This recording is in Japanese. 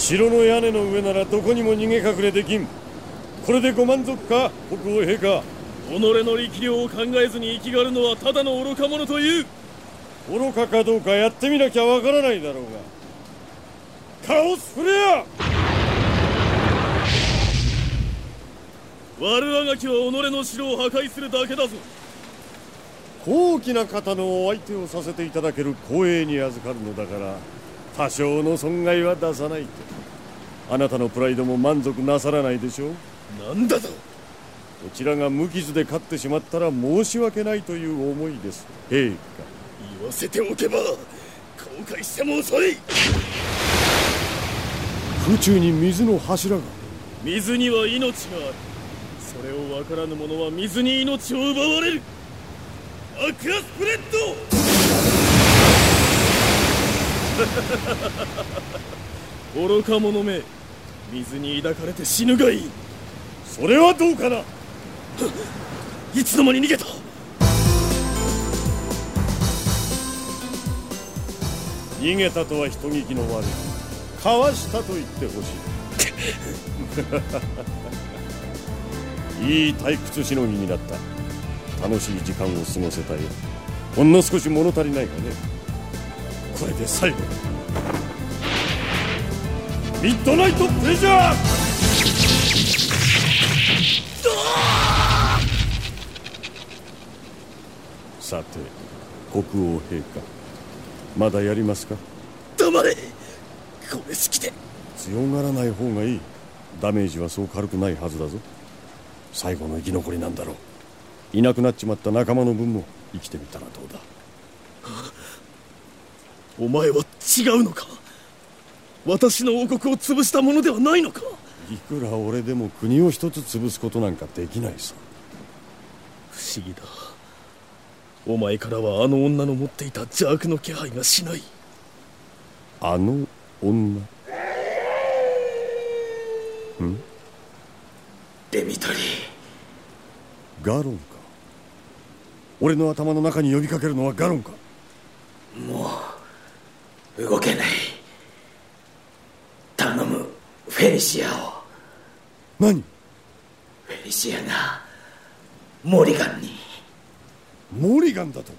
城の屋根の上ならどこにも逃げ隠れできん。これでご満足か国王陛下。己の力量を考えずに生きがるのはただの愚か者という。愚かかどうかやってみなきゃわからないだろうが。カオスフレア！悪あがきは己の城を破壊するだけだぞ。高貴な方のお相手をさせていただける光栄に預かるのだから多少の損害は出さないとあなたのプライドも満足なさらないでしょう。なんだと。こちらが無傷で勝ってしまったら申し訳ないという思いです。陛下言わせておけば後悔しても遅い。空中に水の柱が。水には命がある。それを分からぬ者は水に命を奪われる。アクアスプレッド。愚か者め水に抱かれて死ぬがいい。それはどうかな？いつの間に逃げた？逃げたとは人聞きの悪い。かわしたと言ってほしい。いい退屈しのぎになった。楽しい時間を過ごせたよ。ほんの少し物足りないかね？これで最後。だミッドナイトプレジャーさて国王陛下まだやりますか？黙れ。これ好きで。強がらない方がいい。ダメージはそう軽くないはずだぞ。最後の生き残りなんだろう。いなくなっちまった仲間の分も生きてみたらどうだ？お前は違うのか？私の王国を潰したものではないのか？いくら俺でも国を一つ潰すことなんかできないさ。不思議だ。お前からはあの女の持っていた邪悪の気配がしない。あの女？ん？デミトリー。ガロンか？俺の頭の中に呼びかけるのはガロンか？動けないフェリシアを。何？フェリシアがモリガンに。モリガンだと？